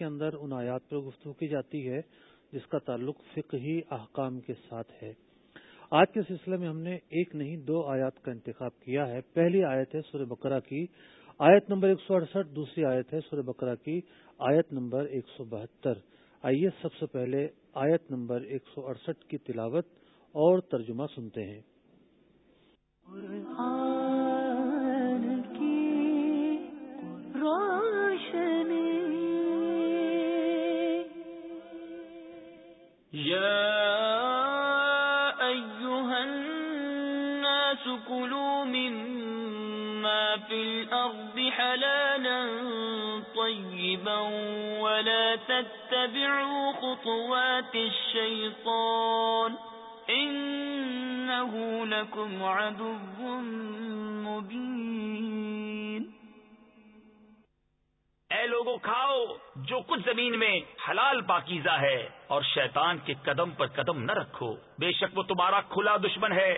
کے اندر ان آیات پر گفتگو کی جاتی ہے، جس کا تعلق فقہی احکام کے ساتھ ہے۔ آج کے سلسلے میں ہم نے ایک نہیں، دو آیات کا انتخاب کیا ہے۔ پہلی آیت ہے سورہ بقرہ کی، آیت نمبر ایک سو اڑسٹھ، دوسری آیت ہے سورہ بقرہ کی، آیت نمبر ایک سو بہتر۔ آئیے سب سے پہلے آیت نمبر ایک سو اڑسٹھ کی تلاوت اور ترجمہ سنتے ہیں۔ يا أيها الناس كلوا مما في الأرض حلالا طيبا ولا تتبعوا خطوات الشيطان إنه لكم عدو مبين اے لوگوں کھاؤ جو کچھ زمین میں حلال پاکیزہ ہے، اور شیطان کے قدم پر قدم نہ رکھو۔ بے شک وہ تمہارا کھلا دشمن ہے۔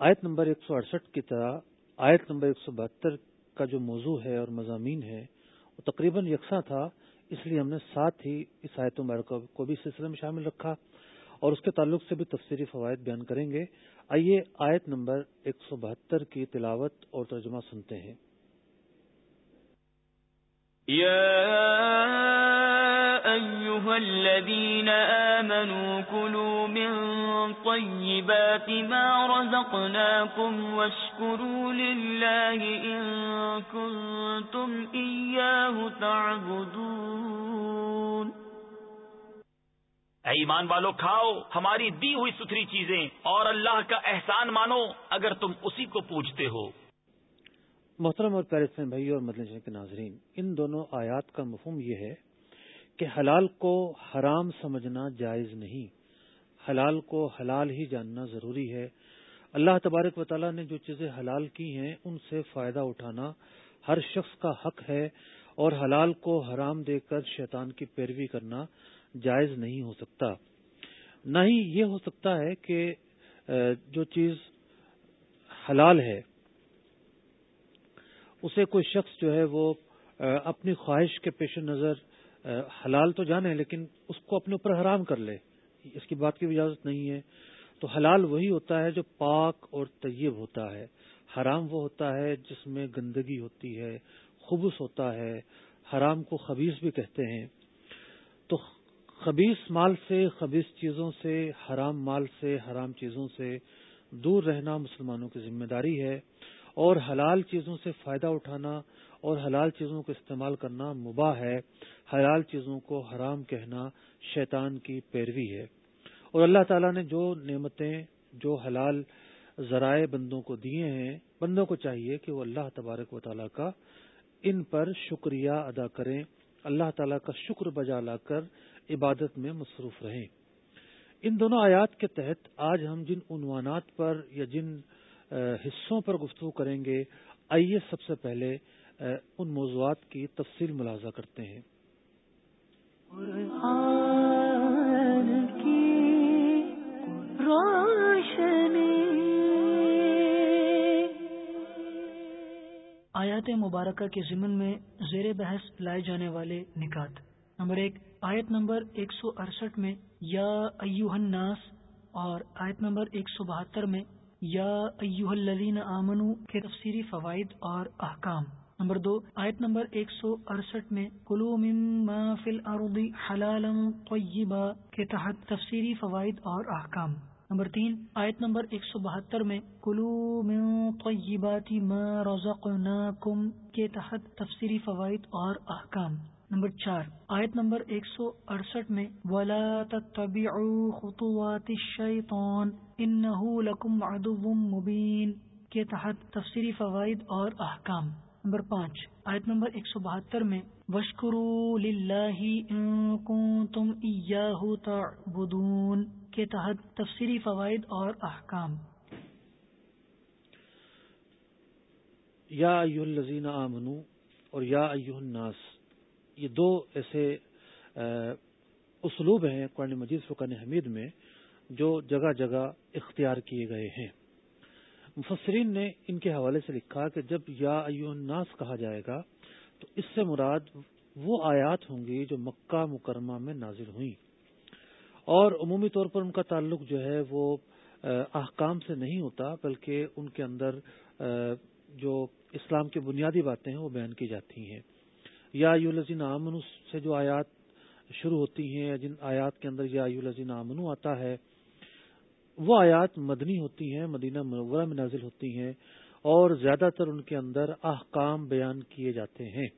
آیت نمبر ایک سو اڑسٹھ کی طرح، آیت نمبر ایک سو بہتر کا جو موضوع ہے اور مضامین ہے، وہ تقریباً یکساں تھا، اس لیے ہم نے ساتھ ہی اس آیت مبارکہ کو بھی سلسلے میں شامل رکھا، اور اس کے تعلق سے بھی تفصیلی فوائد بیان کریں گے۔ آئیے آیت نمبر ایک سو بہتر کی تلاوت اور ترجمہ سنتے ہیں۔ يا أيها الذين آمنوا كلوا من طيبات ما رزقناكم واشكروا لله إن كنتم إياه تعبدون. اے ایمان والو، کھاؤ ہماری دی ہوئی ستھری چیزیں اور اللہ کا احسان مانو اگر تم اسی کو پوچھتے ہو۔ محترم اور پیرسین بھائی اور مدلجہ کے ناظرین، ان دونوں آیات کا مفہوم یہ ہے کہ حلال کو حرام سمجھنا جائز نہیں، حلال کو حلال ہی جاننا ضروری ہے۔ اللہ تبارک و تعالیٰ نے جو چیزیں حلال کی ہیں، ان سے فائدہ اٹھانا ہر شخص کا حق ہے اور حلال کو حرام دے کر شیطان کی پیروی کرنا جائز نہیں ہو سکتا۔ نہ ہی یہ ہو سکتا ہے کہ جو چیز حلال ہے اسے کوئی شخص جو ہے وہ اپنی خواہش کے پیش نظر حلال تو جانے لیکن اس کو اپنے اوپر حرام کر لے، اس کی بات کی اجازت نہیں ہے۔ تو حلال وہی ہوتا ہے جو پاک اور طیب ہوتا ہے، حرام وہ ہوتا ہے جس میں گندگی ہوتی ہے خبص ہوتا ہے، حرام کو خبیص بھی کہتے ہیں۔ تو خبیص مال سے خبیص چیزوں سے، حرام مال سے، حرام چیزوں سے دور رہنا مسلمانوں کی ذمہ داری ہے۔ اور حلال چیزوں سے فائدہ اٹھانا اور حلال چیزوں کو استعمال کرنا مباح ہے۔ حلال چیزوں کو حرام کہنا شیطان کی پیروی ہے۔ اور اللہ تعالیٰ نے جو نعمتیں، جو حلال ذرائع بندوں کو دیے ہیں، بندوں کو چاہیے کہ وہ اللہ تبارک و تعالیٰ کا ان پر شکریہ ادا کریں۔ اللہ تعالیٰ کا شکر بجا لا کر عبادت میں مصروف رہیں۔ ان دونوں آیات کے تحت آج ہم جن عنوانات پر یا جن حصوں پر گفتگو کریں گے۔ آئیے سب سے پہلے ان موضوعات کی تفصیل ملاحظہ کرتے ہیں۔ آیات مبارکہ کے ضمن میں زیر بحث لائے جانے والے نکات۔ نمبر ایک، آیت نمبر ایک سو اڑسٹھ میں یا ایوہ الناس اور آیت نمبر ایک سو بہتر میں یا ایوہ الذین آمنو، کے تفسیری فوائد اور احکام۔ نمبر دو، آیت نمبر ایک سو اڑسٹھ میں کلو مما فی الارض حلالا طیبا، کے تحت تفسیری فوائد اور احکام۔ نمبر تین، آیت نمبر ایک سو بہتر میں کلو من طیبات ما رزقناکم، کے تحت تفسیری فوائد اور احکام۔ نمبر چار، آیت نمبر ایک سو اڑسٹھ میں، ولا تتبعوا خطوات الشیطان انہو لکم عدو مبین، کے تحت تفسیری فوائد اور احکام۔ نمبر پانچ، آیت نمبر ایک سو بہتر میں وشکرو للہ ان کنتم تعبدون، کے تحت تفسیری فوائد اور احکام۔ یا ایوہ الذین آمنو، اور یا ایوہ الناس، یہ دو ایسے اسلوب ہیں قرآن مجید فقان حمید میں جو جگہ جگہ اختیار کیے گئے ہیں۔ مفسرین نے ان کے حوالے سے لکھا کہ جب یا الناس کہا جائے گا، تو اس سے مراد وہ آیات ہوں گی جو مکہ مکرمہ میں نازل ہوئیں۔ اور عمومی طور پر ان کا تعلق جو ہے وہ احکام سے نہیں ہوتا، بلکہ ان کے اندر جو اسلام کی بنیادی باتیں ہیں، وہ بیان کی جاتی ہیں۔ یا یو لذین امن سے جو آیات شروع ہوتی ہیں، جن آیات کے اندر یا یو لذین امن آتا ہے وہ آیات مدنی ہوتی ہیں، مدینہ منورہ میں نازل ہوتی ہیں اور زیادہ تر ان کے اندر احکام بیان کیے جاتے ہیں۔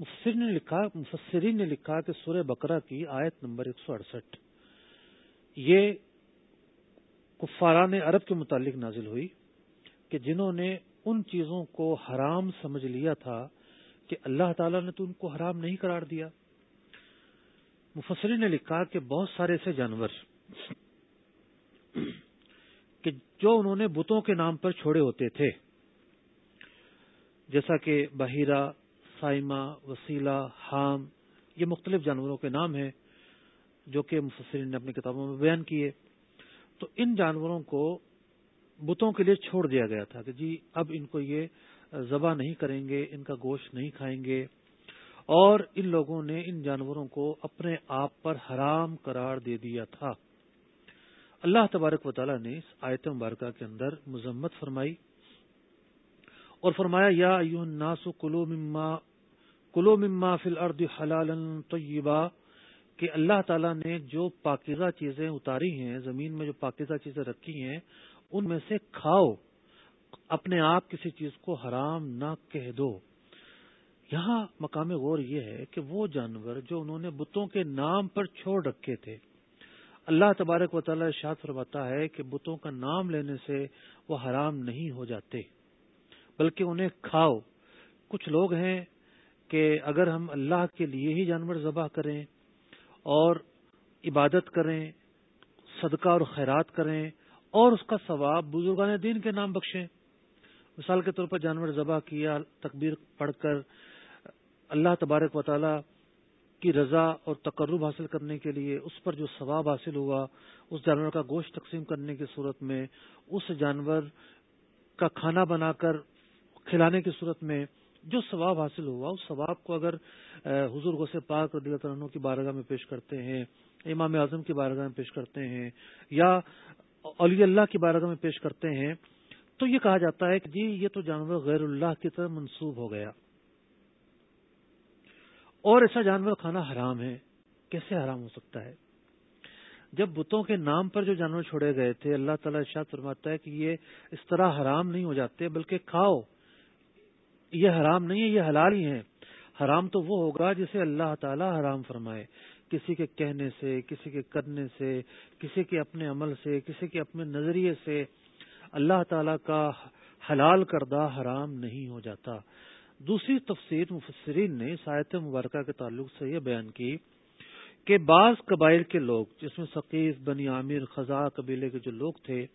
مفسرین نے لکھا، مفسرین نے لکھا کہ سورہ بقرہ کی آیت نمبر ایک سو اڑسٹھ، یہ کفاران عرب کے متعلق نازل ہوئی کہ جنہوں نے ان چیزوں کو حرام سمجھ لیا تھا کہ اللہ تعالیٰ نے تو ان کو حرام نہیں قرار دیا۔ مفسرین نے لکھا کہ بہت سارے ایسے جانور کہ جو انہوں نے بتوں کے نام پر چھوڑے ہوتے تھے، جیسا کہ بحیرہ، سائمہ، وسیلہ، حام، یہ مختلف جانوروں کے نام ہیں جو کہ مفسرین نے اپنی کتابوں میں بیان کیے، تو ان جانوروں کو بتوں کے لیے چھوڑ دیا گیا تھا کہ جی اب ان کو یہ ذبح نہیں کریں گے، ان کا گوشت نہیں کھائیں گے۔ اور ان لوگوں نے ان جانوروں کو اپنے آپ پر حرام قرار دے دیا تھا۔ اللہ تبارک و تعالیٰ نے اس آیت مبارکہ کے اندر مذمت فرمائی اور فرمایا، یا الناس کلو مما کلو مما فل ارد حلال طیبا، کہ اللہ تعالیٰ نے جو پاکیزہ چیزیں اتاری ہیں، زمین میں جو پاکیزہ چیزیں رکھی ہیں، ان میں سے کھاؤ، اپنے آپ کسی چیز کو حرام نہ کہہ دو۔ یہاں مقام غور یہ ہے کہ وہ جانور جو انہوں نے بتوں کے نام پر چھوڑ رکھے تھے اللہ تبارک و تعالی شاد فرماتا ہے کہ بتوں کا نام لینے سے وہ حرام نہیں ہو جاتے، بلکہ انہیں کھاؤ۔ کچھ لوگ ہیں کہ اگر ہم اللہ کے لیے ہی جانور ذبح کریں اور عبادت کریں، صدقہ اور خیرات کریں اور اس کا ثواب بزرگان دین کے نام بخشیں۔ مثال کے طور پر جانور ذبح کیا، تکبیر پڑھ کر اللہ تبارک و تعالی کی رضا اور تقرب حاصل کرنے کے لیے اس پر جو ثواب حاصل ہوا، اس جانور کا گوشت تقسیم کرنے کی صورت میں، اس جانور کا کھانا بنا کر کھلانے کی صورت میں جو ثواب حاصل ہوا، اس ثواب کو اگر حضور غصے پاک رضی اللہ عنہ کی بارگاہ میں پیش کرتے ہیں، امام اعظم کی بارگاہ میں پیش کرتے ہیں، یا اولی اللہ کی بارگاہ میں پیش کرتے ہیں، تو یہ کہا جاتا ہے کہ جی یہ تو جانور غیر اللہ کی طرح منسوب ہو گیا۔ اور ایسا جانور کھانا حرام ہے، کیسے حرام ہو سکتا ہے؟ جب بتوں کے نام پر جو جانور چھوڑے گئے تھے، اللہ تعالیٰ ارشاد فرماتا ہے کہ یہ اس طرح حرام نہیں ہو جاتے، بلکہ کھاؤ۔ یہ حرام نہیں ہے، یہ حلال ہی ہے حرام تو وہ ہوگا جسے اللہ تعالیٰ حرام فرمائے۔ کسی کے کہنے سے، کسی کے کرنے سے، کسی کے اپنے عمل سے، کسی کے اپنے نظریے سے اللہ تعالی کا حلال کردہ حرام نہیں ہو جاتا۔ دوسری تفسیر مفسرین نے سایت مبارکہ کے تعلق سے یہ بیان کی کہ بعض قبائل کے لوگ، جس میں ثقیف، بنی عامر، خزاں، قبیلے کے جو لوگ تھے،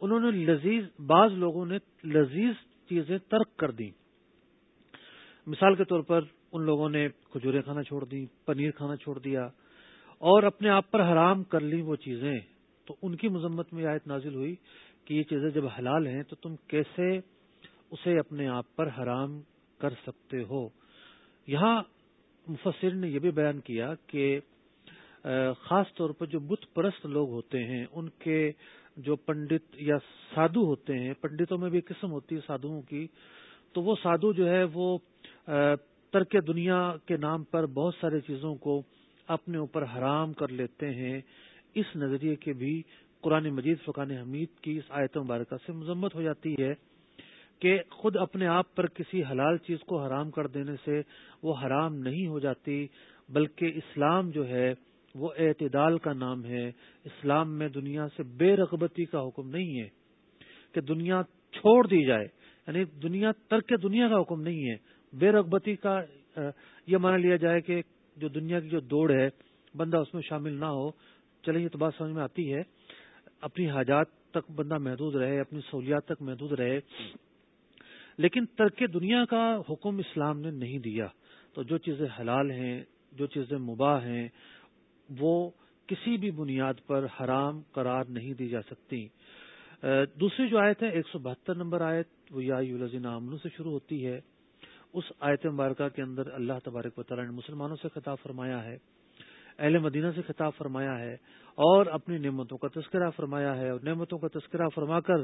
انہوں نے لذیذ، بعض لوگوں نے لذیذ چیزیں ترک کر دی مثال کے طور پر ان لوگوں نے کھجورے کھانا چھوڑ دی پنیر کھانا چھوڑ دیا اور اپنے آپ پر حرام کر لی وہ چیزیں۔ تو ان کی مذمت میں آیت نازل ہوئی کہ یہ چیزیں جب حلال ہیں تو تم کیسے اسے اپنے آپ پر حرام کر سکتے ہو۔ یہاں مفسر نے یہ بھی بیان کیا کہ خاص طور پر جو بت پرست لوگ ہوتے ہیں، ان کے جو پنڈت یا سادھو ہوتے ہیں، پنڈتوں میں بھی قسم ہوتی ہے سادھوؤں کی۔ تو وہ سادھو جو ہے، وہ ترک دنیا کے نام پر بہت ساری چیزوں کو اپنے اوپر حرام کر لیتے ہیں۔ اس نظریے کے بھی قرآن مجید فقان حمید کی اس آیت مبارکہ سے مذمت ہو جاتی ہے۔ کہ خود اپنے آپ پر کسی حلال چیز کو حرام کر دینے سے وہ حرام نہیں ہو جاتی، بلکہ اسلام جو ہے وہ اعتدال کا نام ہے۔ اسلام میں دنیا سے بے رغبتی کا حکم نہیں ہے کہ دنیا چھوڑ دی جائے۔ یعنی دنیا، ترک دنیا کا حکم نہیں ہے۔ بے رغبتی کا یہ مان لیا جائے کہ جو دنیا کی جو دوڑ ہے، بندہ اس میں شامل نہ ہو۔ چلے یہ تو بات سمجھ میں آتی ہے۔ اپنی حاجات تک بندہ محدود رہے، اپنی سہولیات تک محدود رہے۔ لیکن ترک دنیا کا حکم اسلام نے نہیں دیا۔ تو جو چیزیں حلال ہیں، جو چیزیں مباح ہیں، وہ کسی بھی بنیاد پر حرام قرار نہیں دی جا سکتی۔ دوسری جو آیت ہے، ایک سو بہتر نمبر آیت، وہ یا سے شروع ہوتی ہے۔ اس آیت مبارکہ کے اندر اللہ تبارک و تعالیٰ نے مسلمانوں سے خطاب فرمایا ہے۔ اہل مدینہ سے خطاب فرمایا ہے اور اپنی نعمتوں کا تذکرہ فرمایا ہے اور نعمتوں کا تذکرہ فرما کر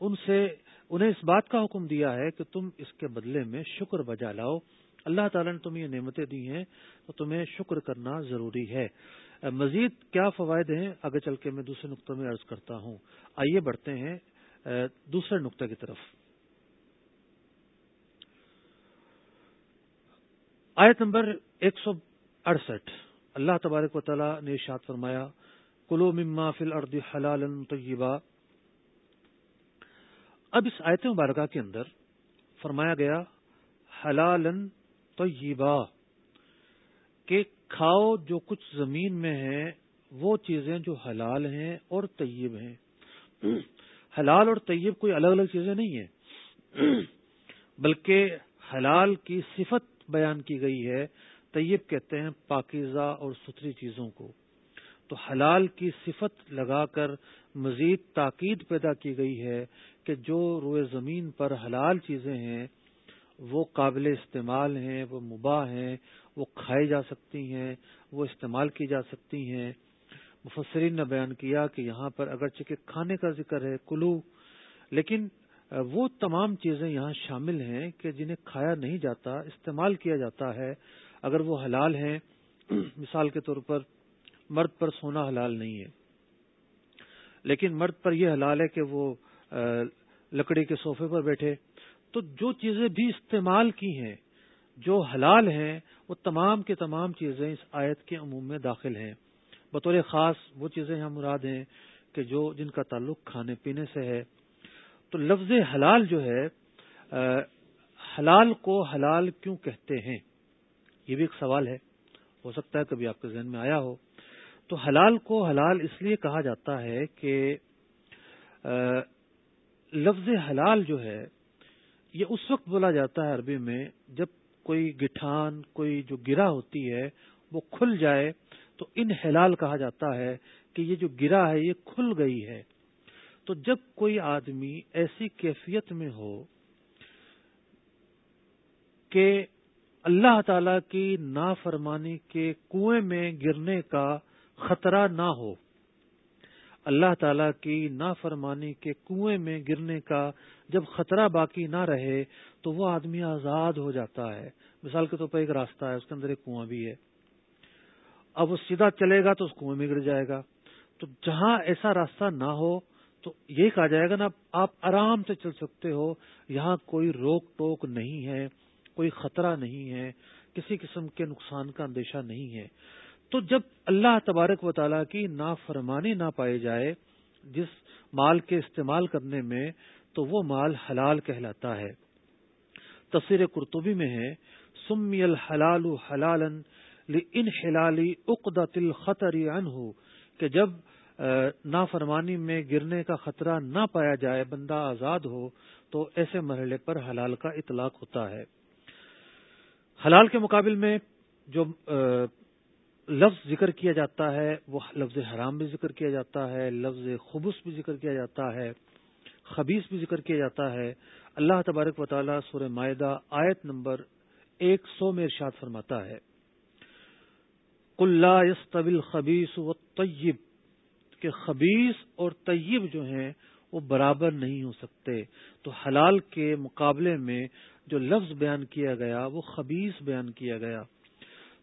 ان سے انہیں اس بات کا حکم دیا ہے کہ تم اس کے بدلے میں شکر بجا لاؤ۔ اللہ تعالیٰ نے تمہیں یہ نعمتیں دی ہیں تو تمہیں شکر کرنا ضروری ہے۔ مزید کیا فوائد ہیں؟ آگے چل کے میں دوسرے نقطے میں عرض کرتا ہوں۔ آئیے بڑھتے ہیں دوسرے نقطے کی طرف۔ آیت نمبر ایک سو اڑسٹھ۔ اللہ تبارک و تعالیٰ نے ارشاد فرمایا کلو مما فل ارد حلال طیبہ اب اس آیت مبارکہ کے اندر فرمایا گیا حلال طیبہ کہ کھاؤ جو کچھ زمین میں ہے، وہ چیزیں جو حلال ہیں اور طیب ہیں۔ حلال اور طیب کوئی الگ الگ چیزیں نہیں ہیں، بلکہ حلال کی صفت بیان کی گئی ہے۔ طیب کہتے ہیں پاکیزہ اور ستھری چیزوں کو۔ تو حلال کی صفت لگا کر مزید تاکید پیدا کی گئی ہے کہ جو روئے زمین پر حلال چیزیں ہیں، وہ قابل استعمال ہیں، وہ مباح ہیں، وہ کھائی جا سکتی ہیں، وہ استعمال کی جا سکتی ہیں۔ مفسرین نے بیان کیا کہ یہاں پر اگرچہ کہ کھانے کا ذکر ہے، کلو، لیکن وہ تمام چیزیں یہاں شامل ہیں کہ جنہیں کھایا نہیں جاتا، استعمال کیا جاتا ہے۔ اگر وہ حلال ہیں، مثال کے طور پر مرد پر سونا حلال نہیں ہے۔ لیکن مرد پر یہ حلال ہے کہ وہ لکڑی کے صوفے پر بیٹھے۔ تو جو چیزیں بھی استعمال کی ہیں، جو حلال ہیں، وہ تمام کے تمام چیزیں اس آیت کے عموم میں داخل ہیں۔ بطور خاص وہ چیزیں یہاں مراد ہیں کہ جو، جن کا تعلق کھانے پینے سے ہے۔ تو لفظ حلال جو ہے حلال کو حلال کیوں کہتے ہیں؟ یہ بھی ایک سوال ہے، ہو سکتا ہے کبھی آپ کے ذہن میں آیا ہو۔ تو حلال کو حلال اس لیے کہا جاتا ہے کہ لفظ حلال جو ہے، یہ اس وقت بولا جاتا ہے عربی میں جب کوئی گٹھان، کوئی جو گرا ہوتی ہے، وہ کھل جائے، تو ان حلال کہا جاتا ہے کہ یہ جو گرا ہے، یہ کھل گئی ہے۔ تو جب کوئی آدمی ایسی کیفیت میں ہو کہ اللہ تعالی کی نافرمانی کے کنویں میں گرنے کا خطرہ نہ ہو۔ اللہ تعالی کی نافرمانی کے کنویں میں گرنے کا جب خطرہ باقی نہ رہے تو وہ آدمی آزاد ہو جاتا ہے۔ مثال کے طور پر ایک راستہ ہے، اس کے اندر ایک کنواں بھی ہے۔ اب وہ سیدھا چلے گا تو اس کنویں میں گر جائے گا۔ تو جہاں ایسا راستہ نہ ہو تو یہ کہا جائے گا نا، آپ آرام سے چل سکتے ہو، یہاں کوئی روک ٹوک نہیں ہے۔ کوئی خطرہ نہیں ہے، کسی قسم کے نقصان کا اندیشہ نہیں ہے۔ تو جب اللہ تبارک و تعالیٰ کی نافرمانی نہ پائی جائے، جس مال کے استعمال کرنے میں، تو وہ مال حلال کہلاتا ہے۔ تصویر کرتبی میں ہے سمی الحلال حلال ان حلالی اقدت الخطری عنہ کہ جب نافرمانی میں گرنے کا خطرہ نہ پایا جائے، بندہ آزاد ہو، تو ایسے مرحلے پر حلال کا اطلاق ہوتا ہے۔ حلال کے مقابل میں جو لفظ ذکر کیا جاتا ہے، وہ لفظ حرام بھی ذکر کیا جاتا ہے، لفظ خبص بھی ذکر کیا جاتا ہے خبیص بھی ذکر کیا جاتا ہے۔ اللہ تبارک و تعالیٰ سورہ معدہ آیت نمبر ایک سو میں ارشاد فرماتا ہے۔ کلّا یس طویل خبیص و طیب کہ خبیص اور طیب جو ہیں، وہ برابر نہیں ہو سکتے۔ تو حلال کے مقابلے میں جو لفظ بیان کیا گیا وہ خبیص بیان کیا گیا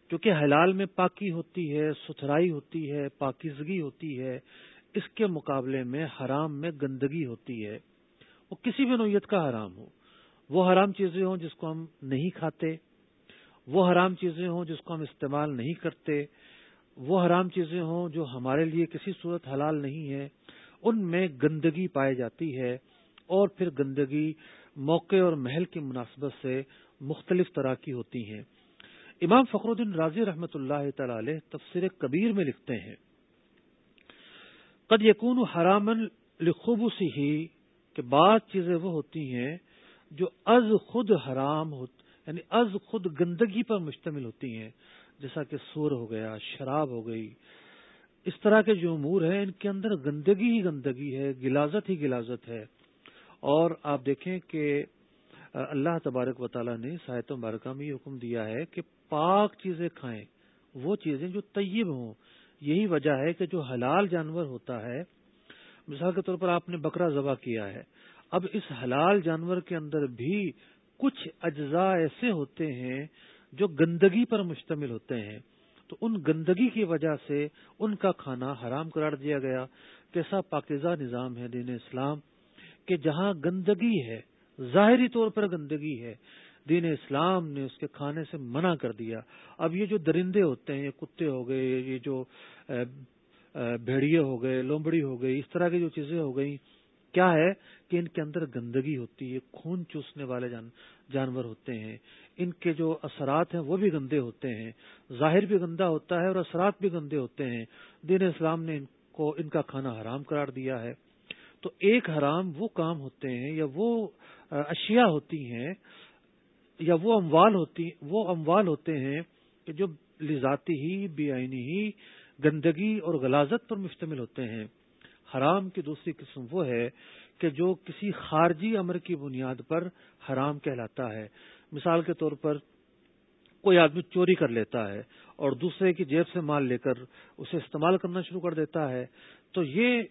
کیونکہ حلال میں پاکی ہوتی ہے، ستھرائی ہوتی ہے، پاکیزگی ہوتی ہے، اس کے مقابلے میں حرام میں گندگی ہوتی ہے۔ وہ کسی بھی نوعیت کا حرام ہو۔ وہ حرام چیزیں ہوں جس کو ہم نہیں کھاتے، وہ حرام چیزیں ہوں جس کو ہم استعمال نہیں کرتے، وہ حرام چیزیں ہوں جو ہمارے لیے کسی صورت حلال نہیں ہے، ان میں گندگی پائی جاتی ہے اور پھر گندگی موقع اور محل کی مناسبت سے مختلف طرح کی ہوتی ہیں۔ امام فخر الدین راضی رحمت اللہ تعالی تفسیر کبیر میں لکھتے ہیں، قد یقون حرامن لخوب سی ہی کہ بعض چیزیں وہ ہوتی ہیں جو از خود حرام ہو یعنی از خود گندگی پر مشتمل ہوتی ہیں، جیسا کہ سور ہو گیا، شراب ہو گئی۔ اس طرح کے جو امور ہیں، ان کے اندر گندگی ہی گندگی ہے، گلازت ہی گلازت ہے۔ اور آپ دیکھیں کہ اللہ تبارک و تعالیٰ نے ساحت مبارکہ میں یہ حکم دیا ہے کہ پاک چیزیں کھائیں، وہ چیزیں جو طیب ہوں۔ یہی وجہ ہے کہ جو حلال جانور ہوتا ہے، مثال کے طور پر آپ نے بکرا ذبح کیا ہے۔ اب اس حلال جانور کے اندر بھی کچھ اجزاء ایسے ہوتے ہیں جو گندگی پر مشتمل ہوتے ہیں۔ تو ان گندگی کی وجہ سے ان کا کھانا حرام قرار دیا گیا۔ کیسا پاکیزہ نظام ہے دین اسلام۔ کہ جہاں گندگی ہے، ظاہری طور پر گندگی ہے، دین اسلام نے اس کے کھانے سے منع کر دیا۔ اب یہ جو درندے ہوتے ہیں، یہ کتے ہو گئے، یہ جو بھیڑیے ہو گئے، لومبڑی ہو گئی، اس طرح کی جو چیزیں ہو گئی کیا ہے کہ ان کے اندر گندگی ہوتی ہے، خون چوسنے والے جانور ہوتے ہیں۔ ان کے جو اثرات ہیں، وہ بھی گندے ہوتے ہیں۔ ظاہر بھی گندا ہوتا ہے اور اثرات بھی گندے ہوتے ہیں۔ دین اسلام نے ان کو، ان کا کھانا حرام قرار دیا ہے۔ تو ایک حرام وہ کام ہوتے ہیں یا وہ اشیاء ہوتی ہیں یا وہ اموال ہوتی، وہ اموال ہوتے ہیں کہ جو لذاتی ہی، بے آئینی ہی، گندگی اور غلازت پر مشتمل ہوتے ہیں۔ حرام کی دوسری قسم وہ ہے کہ جو کسی خارجی امر کی بنیاد پر حرام کہلاتا ہے۔ مثال کے طور پر کوئی آدمی چوری کر لیتا ہے اور دوسرے کی جیب سے مال لے کر اسے استعمال کرنا شروع کر دیتا ہے تو یہ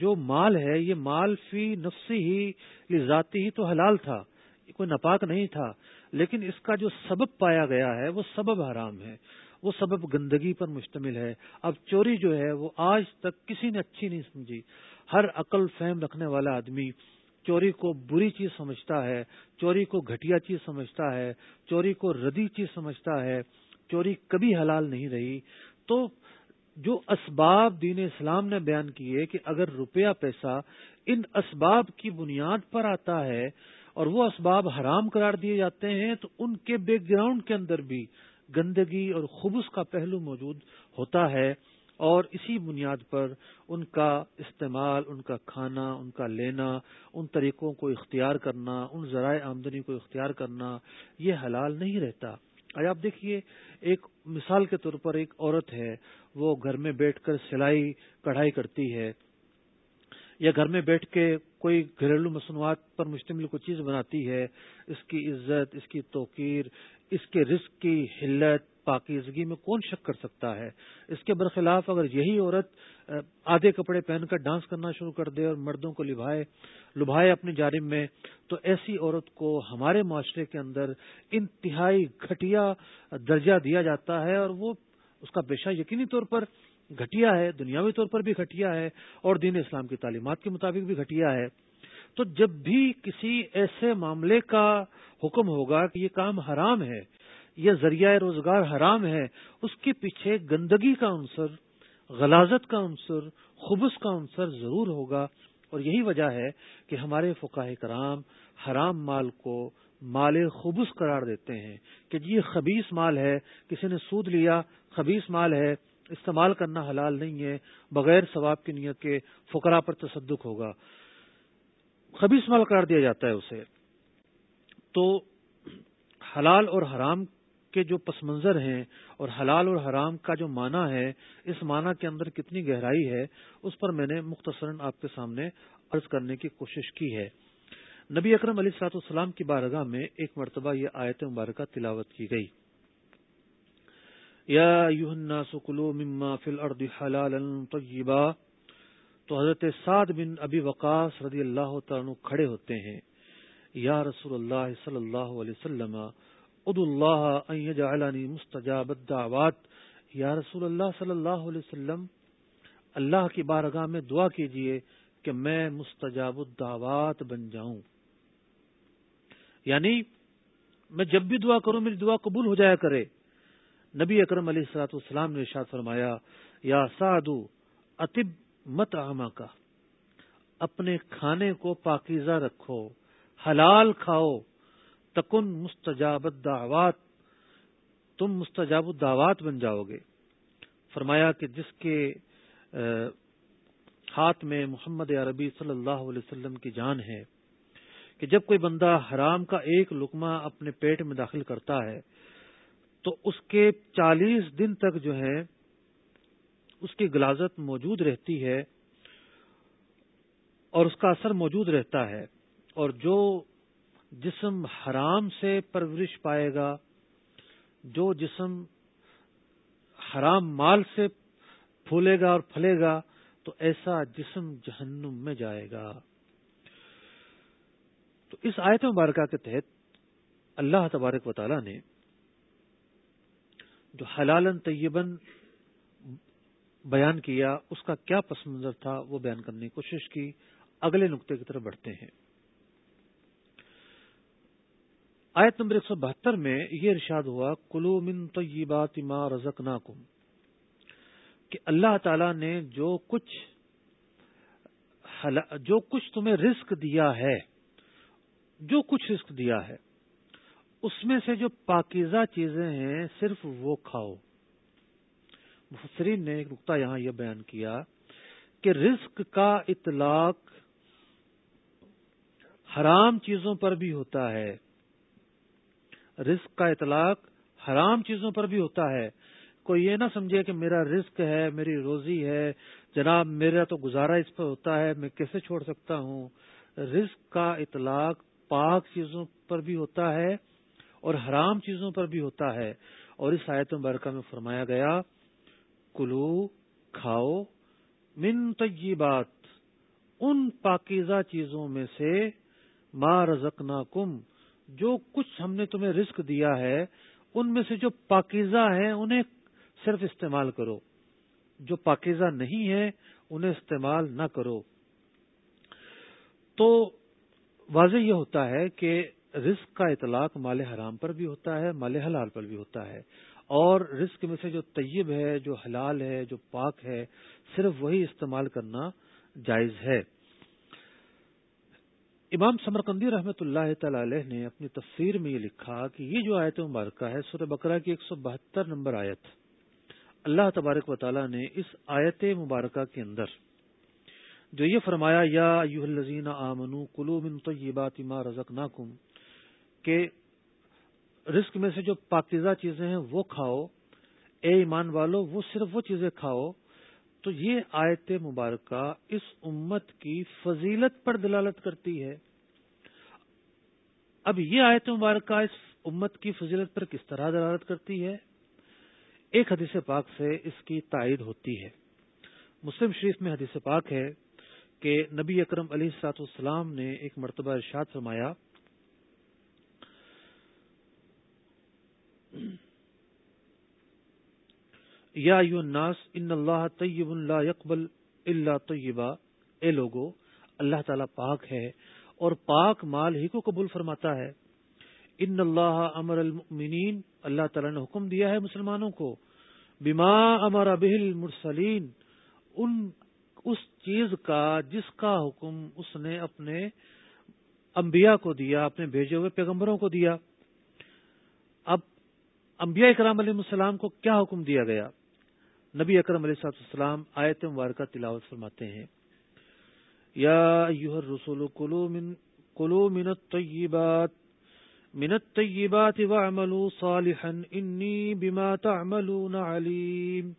جو مال ہے، یہ مال فی نفسی ہی ذاتی ہی تو حلال تھا، یہ کوئی ناپاک نہیں تھا، لیکن اس کا جو سبب پایا گیا ہے، وہ سبب حرام ہے، وہ سبب گندگی پر مشتمل ہے۔ اب چوری جو ہے، وہ آج تک کسی نے اچھی نہیں سمجھی۔ ہر عقل فہم رکھنے والا آدمی چوری کو بری چیز سمجھتا ہے، چوری کو گھٹیا چیز سمجھتا ہے، چوری کو ردی چیز سمجھتا ہے، چوری کبھی حلال نہیں رہی۔ تو جو اسباب دین اسلام نے بیان کیے کہ اگر روپیہ پیسہ ان اسباب کی بنیاد پر آتا ہے اور وہ اسباب حرام قرار دیے جاتے ہیں، تو ان کے بیک گراؤنڈ کے اندر بھی گندگی اور خبص کا پہلو موجود ہوتا ہے اور اسی بنیاد پر ان کا استعمال، ان کا کھانا، ان کا لینا، ان طریقوں کو اختیار کرنا، ان ذرائع آمدنی کو اختیار کرنا یہ حلال نہیں رہتا۔ آج آپ دیکھیے، ایک مثال کے طور پر ایک عورت ہے، وہ گھر میں بیٹھ کر سلائی، کڑھائی کرتی ہے، یا گھر میں بیٹھ کے کوئی گھریلو مصنوعات پر مشتمل کوئی چیز بناتی ہے، اس کی عزت، اس کی توقیر، اس کے رزق کی حلت پاکیزگی میں کون شک کر سکتا ہے؟ اس کے برخلاف اگر یہی عورت آدھے کپڑے پہن کر ڈانس کرنا شروع کر دے اور مردوں کو لبھائے لبھائے اپنے جارم میں، تو ایسی عورت کو ہمارے معاشرے کے اندر انتہائی گھٹیا درجہ دیا جاتا ہے اور وہ اس کا پیشہ یقینی طور پر گھٹیا ہے، دنیاوی طور پر بھی گھٹیا ہے اور دین اسلام کی تعلیمات کے مطابق بھی گھٹیا ہے۔ تو جب بھی کسی ایسے معاملے کا حکم ہوگا کہ یہ کام حرام ہے یہ ذریعہ روزگار حرام ہے، اس کے پیچھے گندگی کا عنصر، غلازت کا عنصر خبص کا عنصر ضرور ہوگا۔ اور یہی وجہ ہے کہ ہمارے فقاہ کرام حرام مال کو مال خبص قرار دیتے ہیں کہ جی یہ خبیص مال ہے، کسی نے سود لیا خبیص مال ہے، استعمال کرنا حلال نہیں ہے، بغیر ثواب کی نیت کے فقرا پر تصدق ہوگا۔ خبیص مال قرار دیا جاتا ہے اسے۔ تو حلال اور حرام کے جو پس منظر ہیں اور حلال اور حرام کا جو معنی ہے، اس معنی کے اندر کتنی گہرائی ہے، اس پر میں نے مختصراً آپ کے سامنے عرض کرنے کی کوشش کی ہے۔ نبی اکرم علی سلاط السلام کی بارگاہ میں ایک مرتبہ یہ آیت مبارکہ تلاوت کی گئی۔ یا الناس مما فی الارض حلالا طیبا۔ تو حضرت سعد بن ابی وقاص رضی اللہ تعالیٰ کھڑے ہوتے ہیں۔ یا رسول اللہ صلی اللہ علیہ وسلم اد اللہ مستجاب الدعوات۔ یا رسول اللہ صلی اللہ علیہ وسلم، اللہ کی بارگاہ میں دعا کیجیے کہ میں مستجاب الدعوات بن جاؤں۔ یعنی میں جب بھی دعا کروں، میری دعا قبول ہو جایا کرے۔ نبی اکرم علیہ السلاۃ والسلام نے ارشاد فرمایا، یا سعدو اطب مت کا اپنے کھانے کو پاکیزہ رکھو، حلال کھاؤ۔ تکن مستجاب الدعوات، تم مستجاب الدعوات بن جاؤ گے۔ فرمایا کہ جس کے ہاتھ میں محمد عربی صلی اللہ علیہ وسلم کی جان ہے، کہ جب کوئی بندہ حرام کا ایک لکمہ اپنے پیٹ میں داخل کرتا ہے، تو اس کے چالیس دن تک جو ہے، اس کی غلازت موجود رہتی ہے اور اس کا اثر موجود رہتا ہے۔ اور جو جسم حرام سے پرورش پائے گا، جو جسم حرام مال سے پھولے گا اور پھلے گا، تو ایسا جسم جہنم میں جائے گا۔ تو اس آیت مبارکہ کے تحت اللہ تبارک و تعالی نے جو حلال طیبن بیان کیا، اس کا کیا پس منظر تھا، وہ بیان کرنے کی کوشش کی۔ اگلے نقطے کی طرف بڑھتے ہیں۔ آیت نمبر ایک سو بہتر میں یہ ارشاد ہوا، کلو من طیبات ما رزقناکم کہ اللہ تعالی نے جو کچھ جو کچھ تمہیں رزق دیا ہے، جو کچھ رزق دیا ہے، اس میں سے جو پاکیزہ چیزیں ہیں، صرف وہ کھاؤ۔ مفسرین نے ایک نقطہ یہاں یہ بیان کیا کہ رزق کا اطلاق حرام چیزوں پر بھی ہوتا ہے۔ رزق کا اطلاق حرام چیزوں پر بھی ہوتا ہے۔ کوئی یہ نہ سمجھے کہ میرا رزق ہے، میری روزی ہے، جناب میرا تو گزارا اس پر ہوتا ہے، میں کیسے چھوڑ سکتا ہوں؟ رزق کا اطلاق پاک چیزوں پر بھی ہوتا ہے اور حرام چیزوں پر بھی ہوتا ہے۔ اور اس آیت مبارکہ میں فرمایا گیا، کلو، کھاؤ، من طیبات، ان پاکیزہ چیزوں میں سے ما رزقنا کم جو کچھ ہم نے تمہیں رزق دیا ہے، ان میں سے جو پاکیزہ ہیں، انہیں صرف استعمال کرو۔ جو پاکیزہ نہیں ہے انہیں استعمال نہ کرو۔ تو واضح یہ ہوتا ہے کہ رزق کا اطلاق مال حرام پر بھی ہوتا ہے، مال حلال پر بھی ہوتا ہے۔ اور رزق میں سے جو طیب ہے، جو حلال ہے، جو پاک ہے، صرف وہی استعمال کرنا جائز ہے۔ امام سمرکندی رحمت اللہ تعالی علیہ نے اپنی تفسیر میں یہ لکھا کہ یہ جو آیت مبارکہ ہے، سورہ بقرہ کی ایک سو بہتر نمبر آیت، اللہ تبارک و تعالی نے اس آیت مبارکہ کے اندر جو یہ فرمایا، یا یو الزین آمنو کلو من طیبات ما رزقناکم، کہ رزق میں سے جو پاکیزہ چیزیں ہیں وہ کھاؤ، اے ایمان والو، وہ صرف وہ چیزیں کھاؤ تو یہ آیت مبارکہ اس امت کی فضیلت پر دلالت کرتی ہے۔ اب یہ آیت مبارکہ اس امت کی فضیلت پر کس طرح دلالت کرتی ہے؟ ایک حدیث پاک سے اس کی تائید ہوتی ہے۔ مسلم شریف میں حدیث پاک ہے کہ نبی اکرم علی سات السلام نے ایک مرتبہ ارشاد فرمایا یا یو الناس ان اللہ طیب اللہ یقبل اللہ طیبہ اے لوگو، اللہ تعالی پاک ہے اور پاک مال ہی کو قبول فرماتا ہے۔ ان اللہ امر المؤمنین، اللہ تعالی نے حکم دیا ہے مسلمانوں کو۔ بما امر ابل المرسلین، ان اس چیز کا جس کا حکم اس نے اپنے انبیاء کو دیا، اپنے بھیجے ہوئے پیغمبروں کو دیا۔ اب انبیاء اکرام علیہ السلام کو کیا حکم دیا گیا؟ نبی اکرم علیہ صاحب السلام آیت مبارکہ تلاوت فرماتے ہیں۔ یا ایوہ الرسول کلو من کلو من الطیبات من الطیبات وعملوا صالحا انی بما تعملون علیم۔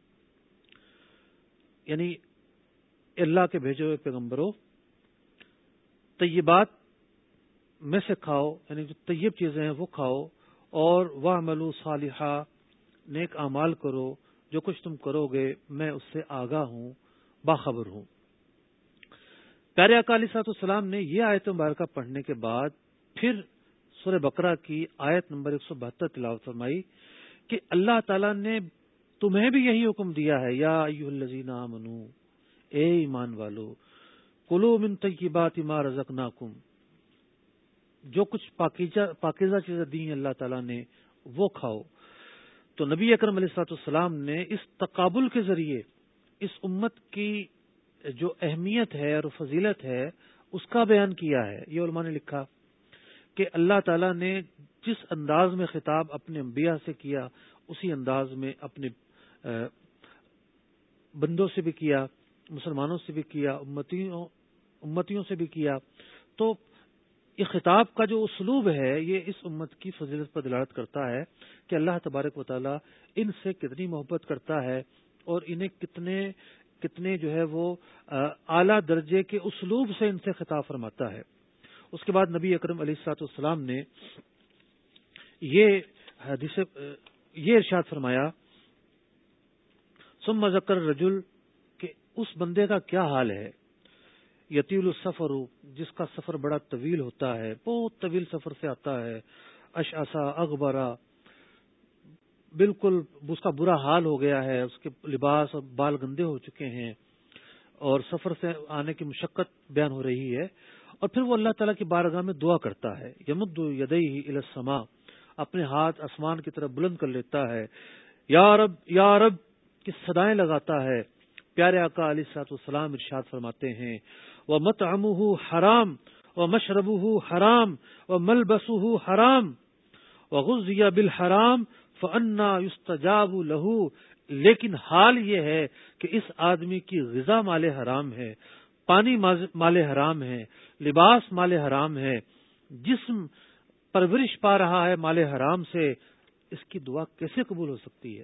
یعنی اللہ کے بھیجے ہوئے پیغمبروں، طیبات میں سے کھاؤ یعنی جو طیب چیزیں ہیں وہ کھاؤ اور وہ ملو صالحہ نیک اعمال کرو۔ جو کچھ تم کرو گے، میں اس سے آگاہ ہوں، باخبر ہوں۔ پیارے اکالی سات السلام نے یہ آیت مبارکہ پڑھنے کے بعد پھر سورہ بکرا کی آیت نمبر ایک سو بہتر تلاوت فرمائی کہ اللہ تعالیٰ نے تمہیں بھی یہی حکم دیا ہے، یا الزین منو اے ایمان والو کلو من طیبات ما رزقناکم۔ جو کچھ پاکیزہ چیزیں دی اللہ تعالیٰ نے، وہ کھاؤ۔ تو نبی اکرم علیہ السلاط السلام نے اس تقابل کے ذریعے اس امت کی جو اہمیت ہے اور فضیلت ہے، اس کا بیان کیا ہے۔ یہ علماء نے لکھا کہ اللہ تعالیٰ نے جس انداز میں خطاب اپنے انبیاء سے کیا، اسی انداز میں اپنے بندوں سے بھی کیا، مسلمانوں سے بھی کیا، امتیوں امتیوں سے بھی کیا۔ تو یہ خطاب کا جو اسلوب ہے، یہ اس امت کی فضیلت پر دلالت کرتا ہے کہ اللہ تبارک و تعالیٰ ان سے کتنی محبت کرتا ہے اور انہیں کتنے کتنے جو ہے وہ اعلی درجے کے اسلوب سے ان سے خطاب فرماتا ہے۔ اس کے بعد نبی اکرم علیہ السلاط السلام نے یہ حدیث یہ ارشاد فرمایا سم مذکر رجل کہ اس بندے کا کیا حال ہے؟ یتیل السفر، جس کا سفر بڑا طویل ہوتا ہے، بہت طویل سفر سے آتا ہے۔ اشاسا، اغبرا۔ بالکل اس کا برا حال ہو گیا ہے، اس کے لباس اور بال گندے ہو چکے ہیں اور سفر سے آنے کی مشقت بیان ہو رہی ہے۔ اور پھر وہ اللہ تعالیٰ کی بارگاہ میں دعا کرتا ہے۔ یمد یدئی السما اپنے ہاتھ آسمان کی طرف بلند کر لیتا ہے۔ یا رب یا رب کی سدائیں لگاتا ہے؟ پیارے آقا علی سات السلام ارشاد فرماتے ہیں۔ وہ مت حرام و مشرب حرام و ملبس حرام. و غزیہ بل حرام فنا یستجاب لہو لیکن حال یہ ہے کہ اس آدمی کی غذا مال حرام ہے، پانی مال حرام ہے، لباس مال حرام ہے، جسم پرورش پا رہا ہے مال حرام سے، اس کی دعا کیسے قبول ہو سکتی ہے؟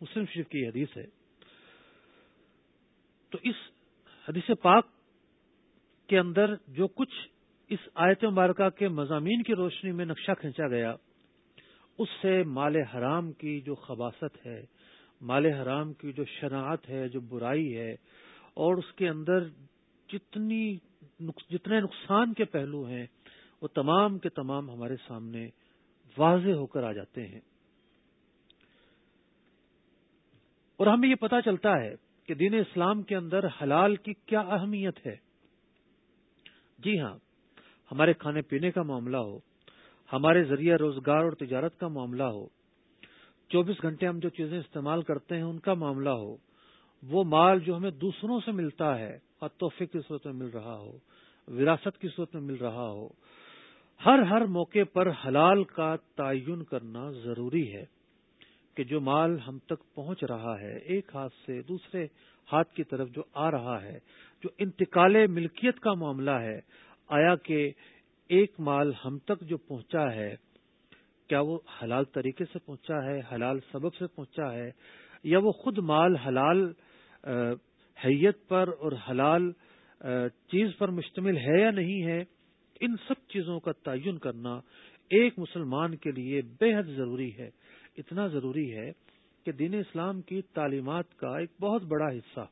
مسلم شریف کی حدیث ہے۔ تو اس حدیث پاک کے اندر جو کچھ اس آیت مبارکہ کے مضامین کی روشنی میں نقشہ کھینچا گیا، اس سے مال حرام کی جو خباست ہے، مال حرام کی جو شناعت ہے، جو برائی ہے، اور اس کے اندر جتنی جتنے نقصان کے پہلو ہیں، وہ تمام کے تمام ہمارے سامنے واضح ہو کر آ جاتے ہیں۔ اور ہمیں یہ پتا چلتا ہے کہ دین اسلام کے اندر حلال کی کیا اہمیت ہے۔ جی ہاں ہمارے کھانے پینے کا معاملہ ہو، ہمارے ذریعہ روزگار اور تجارت کا معاملہ ہو، چوبیس گھنٹے ہم جو چیزیں استعمال کرتے ہیں ان کا معاملہ ہو، وہ مال جو ہمیں دوسروں سے ملتا ہے اور تحفے کی صورت میں مل رہا ہو، وراثت کی صورت میں مل رہا ہو، ہر ہر موقع پر حلال کا تعین کرنا ضروری ہے کہ جو مال ہم تک پہنچ رہا ہے، ایک ہاتھ سے دوسرے ہاتھ کی طرف جو آ رہا ہے جو انتقال ملکیت کا معاملہ ہے، آیا کہ ایک مال ہم تک جو پہنچا ہے، کیا وہ حلال طریقے سے پہنچا ہے، حلال سبب سے پہنچا ہے، یا وہ خود مال حلال حیت پر اور حلال چیز پر مشتمل ہے یا نہیں ہے، ان سب چیزوں کا تعین کرنا ایک مسلمان کے لیے بے حد ضروری ہے۔ اتنا ضروری ہے کہ دین اسلام کی تعلیمات کا ایک بہت بڑا حصہ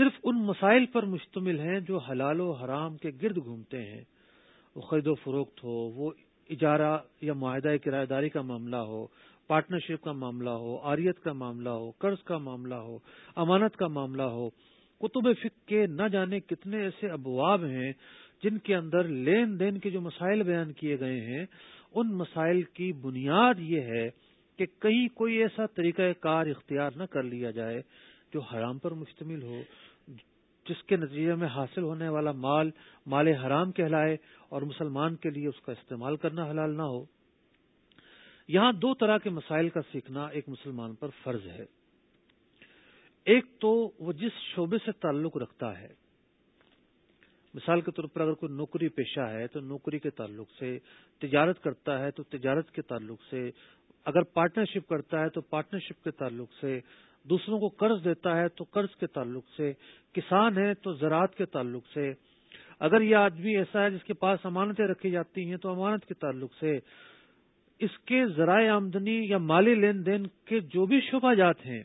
صرف ان مسائل پر مشتمل ہیں جو حلال و حرام کے گرد گھومتے ہیں۔ وہ خرید و فروخت ہو، وہ اجارہ یا معاہدہ کرایہ داری کا معاملہ ہو، پارٹنرشپ کا معاملہ ہو، آریت کا معاملہ ہو، قرض کا معاملہ ہو، امانت کا معاملہ ہو۔ کتب فک کے نہ جانے کتنے ایسے ابواب ہیں جن کے اندر لین دین کے جو مسائل بیان کیے گئے ہیں، ان مسائل کی بنیاد یہ ہے کہ کہیں کوئی ایسا طریقہ کار اختیار نہ کر لیا جائے جو حرام پر مشتمل ہو۔ جس کے نتیجے میں حاصل ہونے والا مال مال حرام کہلائے اور مسلمان کے لیے اس کا استعمال کرنا حلال نہ ہو۔ یہاں دو طرح کے مسائل کا سیکھنا ایک مسلمان پر فرض ہے۔ ایک تو وہ جس شعبے سے تعلق رکھتا ہے۔ مثال کے طور پر اگر کوئی نوکری پیشہ ہے تو نوکری کے تعلق سے، تجارت کرتا ہے تو تجارت کے تعلق سے۔ اگر پارٹنرشپ کرتا ہے تو پارٹنرشپ کے تعلق سے۔ دوسروں کو قرض دیتا ہے تو قرض کے تعلق سے، کسان ہے تو زراعت کے تعلق سے۔ اگر یہ آدمی ایسا ہے جس کے پاس امانتیں رکھی جاتی ہیں تو امانت کے تعلق سے۔ اس کے ذرائع آمدنی یا مالی لین دین کے جو بھی شعبہ جات ہیں،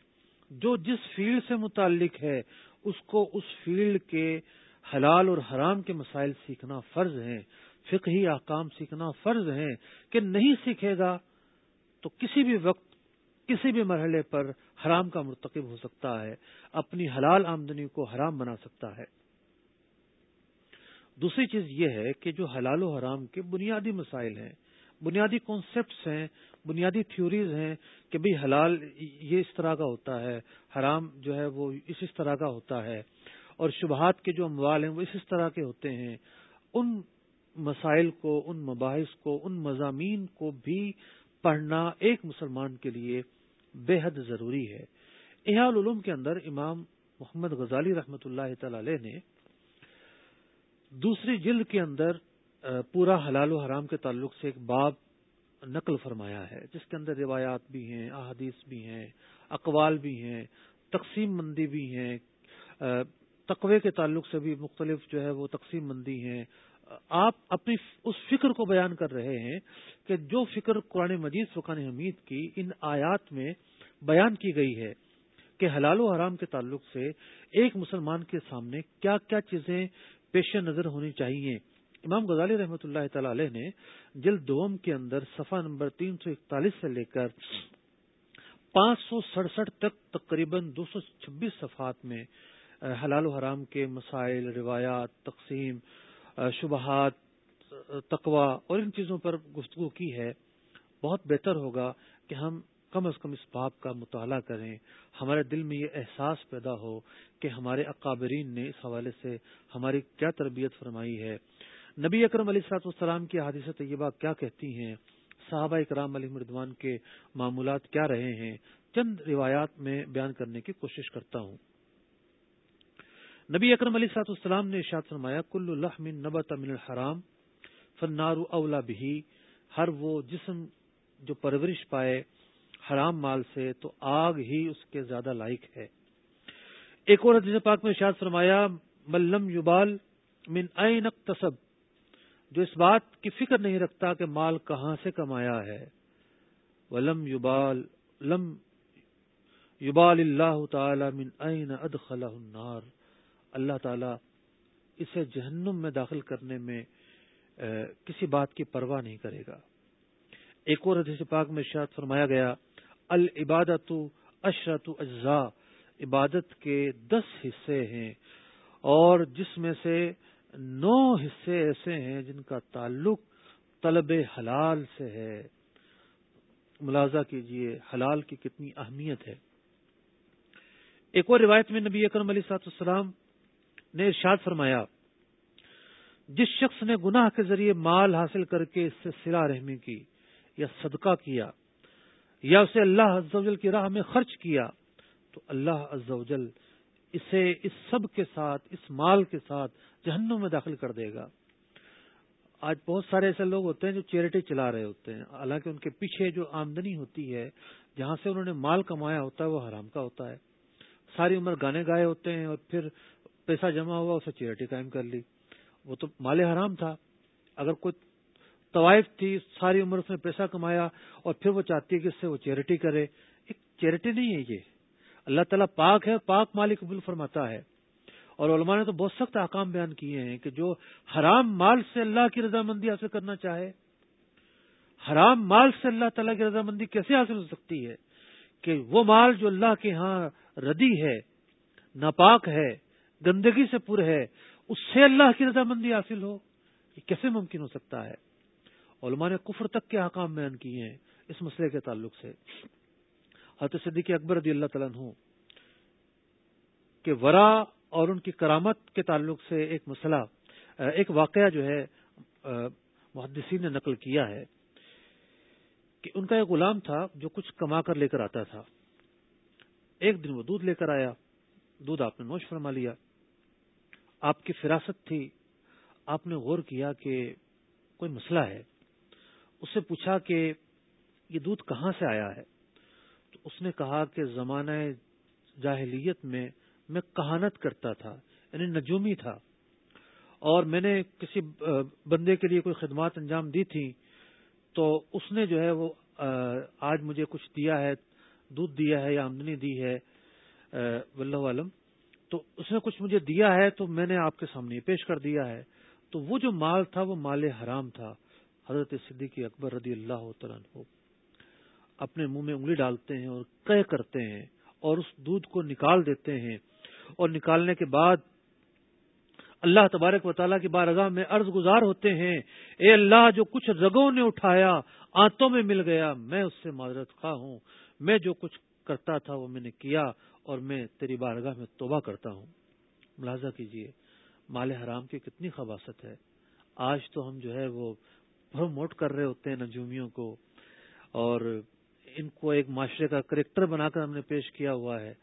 جو جس فیلڈ سے متعلق ہے، اس کو اس فیلڈ کے حلال اور حرام کے مسائل سیکھنا فرض ہیں۔ فقہی احکام سیکھنا فرض ہیں۔ کہ نہیں سیکھے گا تو کسی بھی وقت کسی بھی مرحلے پر حرام کا مرتکب ہو سکتا ہے، اپنی حلال آمدنی کو حرام بنا سکتا ہے۔ دوسری چیز یہ ہے کہ جو حلال و حرام کے بنیادی مسائل ہیں، بنیادی کانسیپٹس ہیں، بنیادی تھیوریز ہیں کہ بھئی حلال یہ اس طرح کا ہوتا ہے، حرام جو ہے وہ اس اس طرح کا ہوتا ہے، اور شبہات کے جو اموال ہیں وہ اس اس طرح کے ہوتے ہیں۔ ان مسائل کو، ان مباحث کو، ان مضامین کو بھی پڑھنا ایک مسلمان کے لیے بے حد ضروری ہے۔ احاء العلوم کے اندر امام محمد غزالی رحمۃ اللہ تعالی علیہ نے دوسری جلد کے اندر پورا حلال و حرام کے تعلق سے ایک باب نقل فرمایا ہے۔ جس کے اندر روایات بھی ہیں، احادیث بھی ہیں، اقوال بھی ہیں، تقسیم مندی بھی ہیں۔ تقوی کے تعلق سے بھی مختلف جو ہے وہ تقسیم بندی ہیں۔ آپ اپنی اس فکر کو بیان کر رہے ہیں کہ جو فکر قرآن مجید فقان حمید کی ان آیات میں بیان کی گئی ہے کہ حلال و حرام کے تعلق سے ایک مسلمان کے سامنے کیا کیا چیزیں پیش نظر ہونی چاہیے۔ امام غزالی رحمۃ اللہ تعالی علیہ نے جلد دوم کے اندر صفحہ نمبر تین سو اکتالیس سے لے کر پانچ سو سڑسٹھ تک تقریباً دو سو چھبیس صفحات میں حلال و حرام کے مسائل، روایات، تقسیم شبہات تقوا اور ان چیزوں پر گفتگو کی ہے، بہت بہتر ہوگا کہ ہم کم از کم اس باپ کا مطالعہ کریں۔ ہمارے دل میں یہ احساس پیدا ہو کہ ہمارے اقابرین نے اس حوالے سے ہماری کیا تربیت فرمائی ہے۔ نبی اکرم علیہ سلاط والسلام کی حادث طیبہ کیا کہتی ہیں؟ صحابہ اکرام علی مردوان کے معمولات کیا رہے ہیں؟ چند روایات میں بیان کرنے کی کوشش کرتا ہوں۔ نبی اکرم علی سات السلام نے ارشاد فرمایا، کل الحم نبت من الحرام فنار اولا بھی ہر وہ جسم جو پرورش پائے حرام مال سے، تو آگ ہی اس کے زیادہ لائق ہے. ایک اور حدیث پاک میں ارشاد فرمایا ملم یوبال من این اقتصب، جو اس بات کی فکر نہیں رکھتا کہ مال کہاں سے کمایا ہے، ولم یوبال لم یوبال اللہ تعالی من این ادخلہ النار. اللہ تعالی اسے جہنم میں داخل کرنے میں کسی بات کی پرواہ نہیں کرے گا۔ ایک اور حدیث پاک میں شاید فرمایا گیا العبادت اشرت اجزاء، عبادت کے دس حصے ہیں اور جس میں سے نو حصے ایسے ہیں جن کا تعلق طلب حلال سے ہے۔ ملازہ کیجیے، حلال کی کتنی اہمیت ہے۔ ایک اور روایت میں نبی اکرم علیہ سات السلام نے ارشاد فرمایا، جس شخص نے گناہ کے ذریعے مال حاصل کر کے اس سے سلا رحمی کی یا صدقہ کیا یا اسے اللہ عزوجل کی راہ میں خرچ کیا، تو اللہ عزوجل اسے اس سب کے ساتھ، اس مال کے ساتھ جہنم میں داخل کر دے گا۔ آج بہت سارے ایسے لوگ ہوتے ہیں جو چیریٹی چلا رہے ہوتے ہیں، حالانکہ ان کے پیچھے جو آمدنی ہوتی ہے، جہاں سے انہوں نے مال کمایا ہوتا ہے، وہ حرام کا ہوتا ہے۔ ساری عمر گانے گائے ہوتے ہیں اور پھر پیسہ جمع ہوا، اسے چیریٹی قائم کر لی۔ وہ تو مال حرام تھا۔ اگر کوئی طوائف تھی، ساری عمر اس نے پیسہ کمایا اور پھر وہ چاہتی ہے کہ اس سے وہ چیریٹی کرے۔ ایک چیریٹی نہیں ہے یہ۔ اللہ تعالیٰ پاک ہے، پاک مالک قبول فرماتا ہے۔ اور علماء نے تو بہت سخت احکام بیان کیے ہیں کہ جو حرام مال سے اللہ کی رضامندی حاصل کرنا چاہے، حرام مال سے اللہ تعالیٰ کی رضامندی کیسے حاصل ہو سکتی ہے؟ کہ وہ مال جو اللہ کے ہاں ردی ہے، ناپاک ہے گندگی سے پر ہے، اس سے اللہ کی رضامندی حاصل ہو، یہ کیسے ممکن ہو سکتا ہے؟ علماء نے کفر تک کے حکام بیان کیے ہیں اس مسئلے کے تعلق سے۔ حضرت صدیق اکبر رضی اللہ تعالیٰ عنہ کہ ورا اور ان کی کرامت کے تعلق سے ایک مسئلہ، ایک واقعہ جو ہے، محدثین نے نقل کیا ہے کہ ان کا ایک غلام تھا جو کچھ کما کر لے کر آتا تھا۔ ایک دن وہ دودھ لے کر آیا، دودھ آپ نے نوش فرما لیا۔ آپ کی فراست تھی، آپ نے غور کیا کہ کوئی مسئلہ ہے۔ اس سے پوچھا کہ یہ دودھ کہاں سے آیا ہے؟ تو اس نے کہا کہ زمانہ جاہلیت میں میں کہانت کرتا تھا یعنی نجومی تھا۔ اور میں نے کسی بندے کے لیے کوئی خدمات انجام دی تھی تو اس نے جو ہے وہ آج مجھے کچھ دیا ہے، دودھ دیا ہے یا آمدنی دی ہے واللہ عالم۔ تو اس نے کچھ مجھے دیا ہے تو میں نے آپ کے سامنے پیش کر دیا ہے۔ تو وہ جو مال تھا وہ مال حرام تھا۔ حضرت صدیقی اکبر رضی اللہ تعالیٰ اپنے منہ میں انگلی ڈالتے ہیں اور کہہ کرتے ہیں اور اس دودھ کو نکال دیتے ہیں۔ اور نکالنے کے بعد اللہ تبارک و تعالیٰ کی بارگاہ میں عرض گزار ہوتے ہیں، اے اللہ جو کچھ رگوں نے اٹھایا، آنتوں میں مل گیا، میں اس سے معذرت خواہ ہوں۔ میں جو کچھ کرتا تھا وہ میں نے کیا۔ اور میں تیری بارگاہ میں توبہ کرتا ہوں۔ ملازہ کیجیے مال حرام کی کتنی خباست ہے۔ آج تو ہم جو ہے وہ پروموٹ کر رہے ہوتے ہیں نجومیوں کو، اور ان کو ایک معاشرے کا کریکٹر بنا کر ہم نے پیش کیا ہوا ہے۔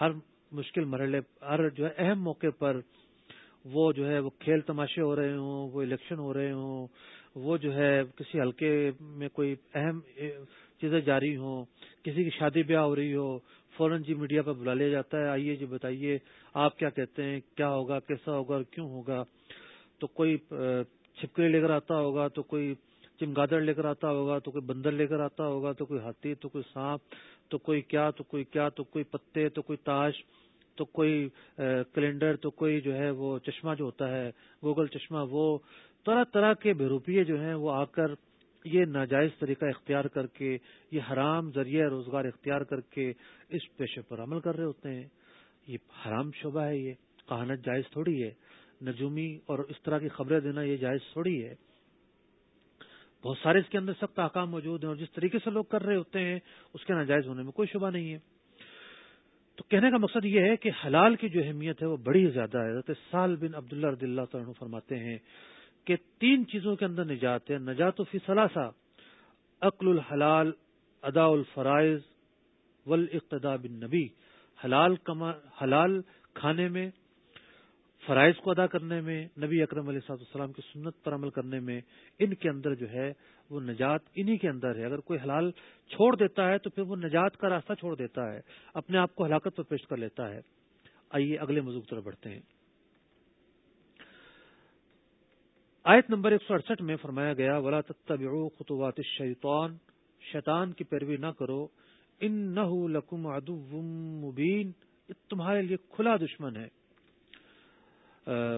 ہر مشکل مرحلے، ہر جو ہے اہم موقع پر وہ جو ہے وہ کھیل تماشے ہو رہے ہوں، وہ الیکشن ہو رہے ہوں، وہ جو ہے کسی حلقے میں کوئی اہم چیزیں جاری ہوں، کسی کی شادی بیاہ ہو رہی ہو، فوراً جی میڈیا پر بلا لیا جاتا ہے، آئیے جی بتائیے، آپ کیا کہتے ہیں، کیا ہوگا، کیسا ہوگا اور کیوں ہوگا؟ تو کوئی چھپکڑی لے کر آتا ہوگا، تو کوئی چمگادڑ لے کر آتا ہوگا، تو کوئی بندر لے کر آتا ہوگا، تو کوئی ہاتھی، تو کوئی سانپ، تو کوئی کیا، تو کوئی کیا، تو کوئی پتے، تو کوئی تاش، تو کوئی کیلنڈر، تو کوئی جو ہے وہ چشمہ جو ہوتا ہے، گوگل چشمہ، وہ طرح طرح کے بے جو ہیں وہ آ کر یہ ناجائز طریقہ اختیار کر کے، یہ حرام ذریعہ روزگار اختیار کر کے اس پیشے پر عمل کر رہے ہوتے ہیں۔ یہ حرام شعبہ ہے یہ کہانت جائز تھوڑی ہے۔ نجومی اور اس طرح کی خبریں دینا یہ جائز تھوڑی ہے۔ بہت سارے اس کے اندر سخت احکام موجود ہیں اور جس طریقے سے لوگ کر رہے ہوتے ہیں، اس کے ناجائز ہونے میں کوئی شبہ نہیں ہے۔ تو کہنے کا مقصد یہ ہے کہ حلال کی جو اہمیت ہے وہ بڑی زیادہ ہے۔ حضرت سال بن عبداللہ رضی اللہ تعالیٰ فرماتے ہیں کہ تین چیزوں کے اندر نجات ہے۔ نجات و فی ثلاثہ عقل الحلال، ادا الفرائض، والاقتداء بالنبی۔ حلال حلال کھانے میں، فرائض کو ادا کرنے میں، نبی اکرم علیہ صاحب السلام کی سنت پر عمل کرنے میں، ان کے اندر جو ہے وہ نجات انہی کے اندر ہے۔ اگر کوئی حلال چھوڑ دیتا ہے تو پھر وہ نجات کا راستہ چھوڑ دیتا ہے، اپنے آپ کو ہلاکت پر پیش کر لیتا ہے۔ آئیے اگلے مزوق طرف بڑھتے ہیں۔ آیت نمبر ایک سو اڑسٹھ میں فرمایا گیا، ولا تتبعوا خطوات الشیطان شیطان کی پیروی نہ کرو ان نہ لکم ادو مبین تمہارے لیے کھلا دشمن ہے۔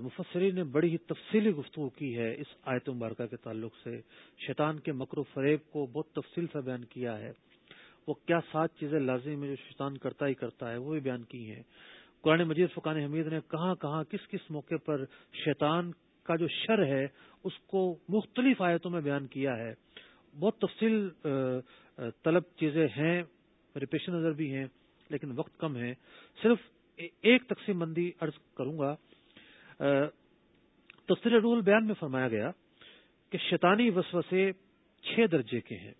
مفسری نے بڑی ہی تفصیلی گفتگو کی ہے اس آیت مبارکہ کے تعلق سے۔ شیطان کے مکر و فریب کو بہت تفصیل سے بیان کیا ہے۔ وہ کیا سات چیزیں لازم ہے جو شیطان کرتا ہی کرتا ہے، وہ بھی بیان کی ہیں۔ قرآن مجید فقان حمید نے کہاں کہاں، کس کس موقع پر شیطان کا جو شر ہے، اس کو مختلف آیتوں میں بیان کیا ہے۔ بہت تفصیل طلب چیزیں ہیں میرے پیش نظر بھی ہیں، لیکن وقت کم ہے۔ صرف ایک تقسیم بندی عرض کروں گا۔ تفصیل رول بیان میں فرمایا گیا کہ شیطانی وسوسے چھ درجے کے ہیں۔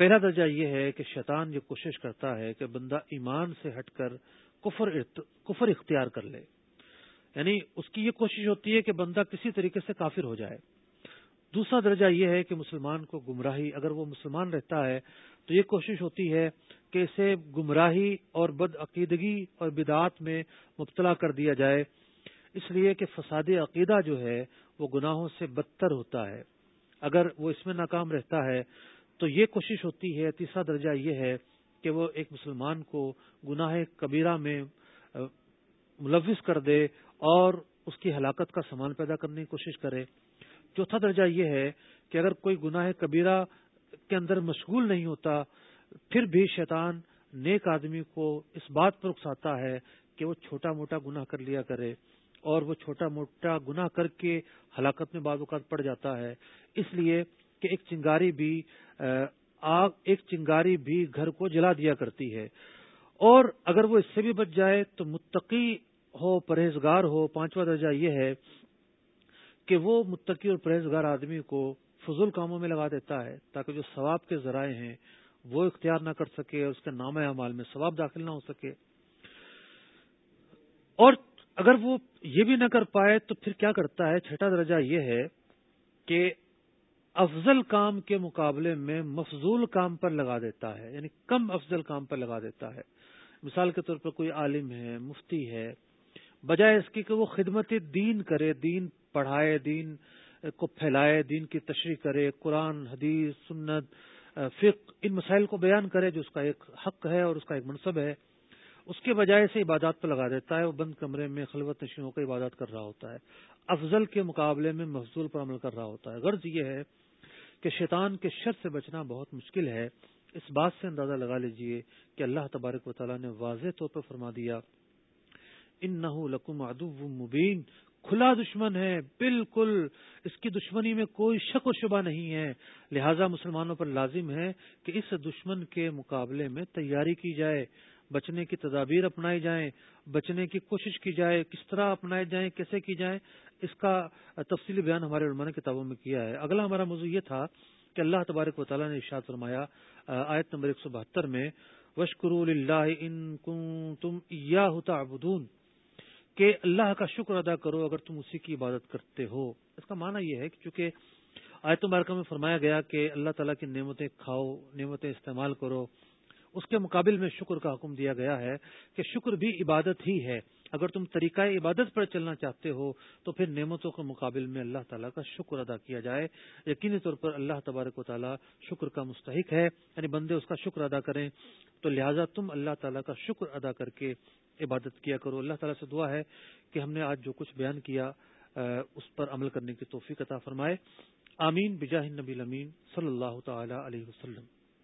پہلا درجہ یہ ہے کہ شیطان یہ کوشش کرتا ہے کہ بندہ ایمان سے ہٹ کر کفر کفر اختیار کر لے۔ یعنی اس کی یہ کوشش ہوتی ہے کہ بندہ کسی طریقے سے کافر ہو جائے۔ دوسرا درجہ یہ ہے کہ مسلمان کو گمراہی، اگر وہ مسلمان رہتا ہے تو یہ کوشش ہوتی ہے کہ اسے گمراہی اور بد عقیدگی اور بدعات میں مبتلا کر دیا جائے۔ اس لیے کہ فساد عقیدہ جو ہے وہ گناہوں سے بدتر ہوتا ہے۔ اگر وہ اس میں ناکام رہتا ہے تو یہ کوشش ہوتی ہے، تیسرا درجہ یہ ہے کہ وہ ایک مسلمان کو گناہ کبیرہ میں ملوث کر دے اور اس کی ہلاکت کا سامان پیدا کرنے کی کوشش کرے۔ چوتھا درجہ یہ ہے کہ اگر کوئی گناہ کبیرہ کے اندر مشغول نہیں ہوتا، پھر بھی شیطان نیک آدمی کو اس بات پر اکساتا ہے کہ وہ چھوٹا موٹا گناہ کر لیا کرے اور وہ چھوٹا موٹا گناہ کر کے ہلاکت میں بعض اوقات پڑ جاتا ہے۔ اس لیے کہ ایک چنگاری بھی آگ، ایک چنگاری بھی گھر کو جلا دیا کرتی ہے۔ اور اگر وہ اس سے بھی بچ جائے تو متقی ہو، پرہیزگار ہو، پانچواں درجہ یہ ہے کہ وہ متقی اور پرہیزگار آدمی کو فضول کاموں میں لگا دیتا ہے تاکہ جو ثواب کے ذرائع ہیں وہ اختیار نہ کر سکے اور اس کے نام اعمال میں ثواب داخل نہ ہو سکے۔ اور اگر وہ یہ بھی نہ کر پائے تو پھر کیا کرتا ہے؟ چھٹا درجہ یہ ہے کہ افضل کام کے مقابلے میں مفضول کام پر لگا دیتا ہے یعنی کم افضل کام پر لگا دیتا ہے۔ مثال کے طور پر کوئی عالم ہے، مفتی ہے بجائے اس کی کہ وہ خدمت دین کرے، دین پڑھائے، دین کو پھیلائے، دین کی تشریح کرے، قرآن، حدیث، سنت، فقہ، ان مسائل کو بیان کرے جو اس کا ایک حق ہے اور اس کا ایک منصب ہے، اس کے بجائے سے عبادات پہ لگا دیتا ہے، وہ بند کمرے میں خلوت نشینوں کا عبادات کر رہا ہوتا ہے، افضل کے مقابلے میں مفضول پر عمل کر رہا ہوتا ہے۔ غرض یہ ہے کہ شیطان کے شر سے بچنا بہت مشکل ہے۔ اس بات سے اندازہ لگا لیجیے کہ اللہ تبارک و تعالیٰ نے واضح طور پر فرما دیا ان نہ لکم مبین۔ کھلا دشمن ہے، بالکل۔ اس کی دشمنی میں کوئی شک و شبہ نہیں ہے۔ لہذا مسلمانوں پر لازم ہے کہ اس دشمن کے مقابلے میں تیاری کی جائے، بچنے کی تدابیر اپنائی جائیں، بچنے کی کوشش کی جائے، کس طرح اپنائے جائیں، کیسے کی جائیں۔ اس کا تفصیلی بیان ہمارے علماء نے کتابوں میں کیا ہے۔ اگلا ہمارا موضوع یہ تھا کہ اللہ تبارک و تعالیٰ نے ارشاد فرمایا آیت نمبر ایک سو بہتر میں وشکر اللہ ان تم یا ہوتا کہ اللہ کا شکر ادا کرو اگر تم اسی کی عبادت کرتے ہو۔ اس کا معنی یہ ہے کہ چونکہ آیت مبارکہ میں فرمایا گیا کہ اللہ تعالیٰ کی نعمتیں کھاؤ، نعمتیں استعمال کرو۔ اس کے مقابل میں شکر کا حکم دیا گیا ہے کہ شکر بھی عبادت ہی ہے۔ اگر تم طریقہ عبادت پر چلنا چاہتے ہو تو پھر نعمتوں کے مقابل میں اللہ تعالیٰ کا شکر ادا کیا جائے۔ یقینی طور پر اللہ تبارک و تعالیٰ شکر کا مستحق ہے یعنی بندے اس کا شکر ادا کریں تو لہٰذا تم اللہ تعالیٰ کا شکر ادا کر کے عبادت کیا کرو۔ اللہ تعالیٰ سے دعا ہے کہ ہم نے آج جو کچھ بیان کیا اس پر عمل کرنے کی توفیق عطا فرمائے۔ آمین۔ بجاہ نبی امین صلی اللہ تعالی علیہ وسلم۔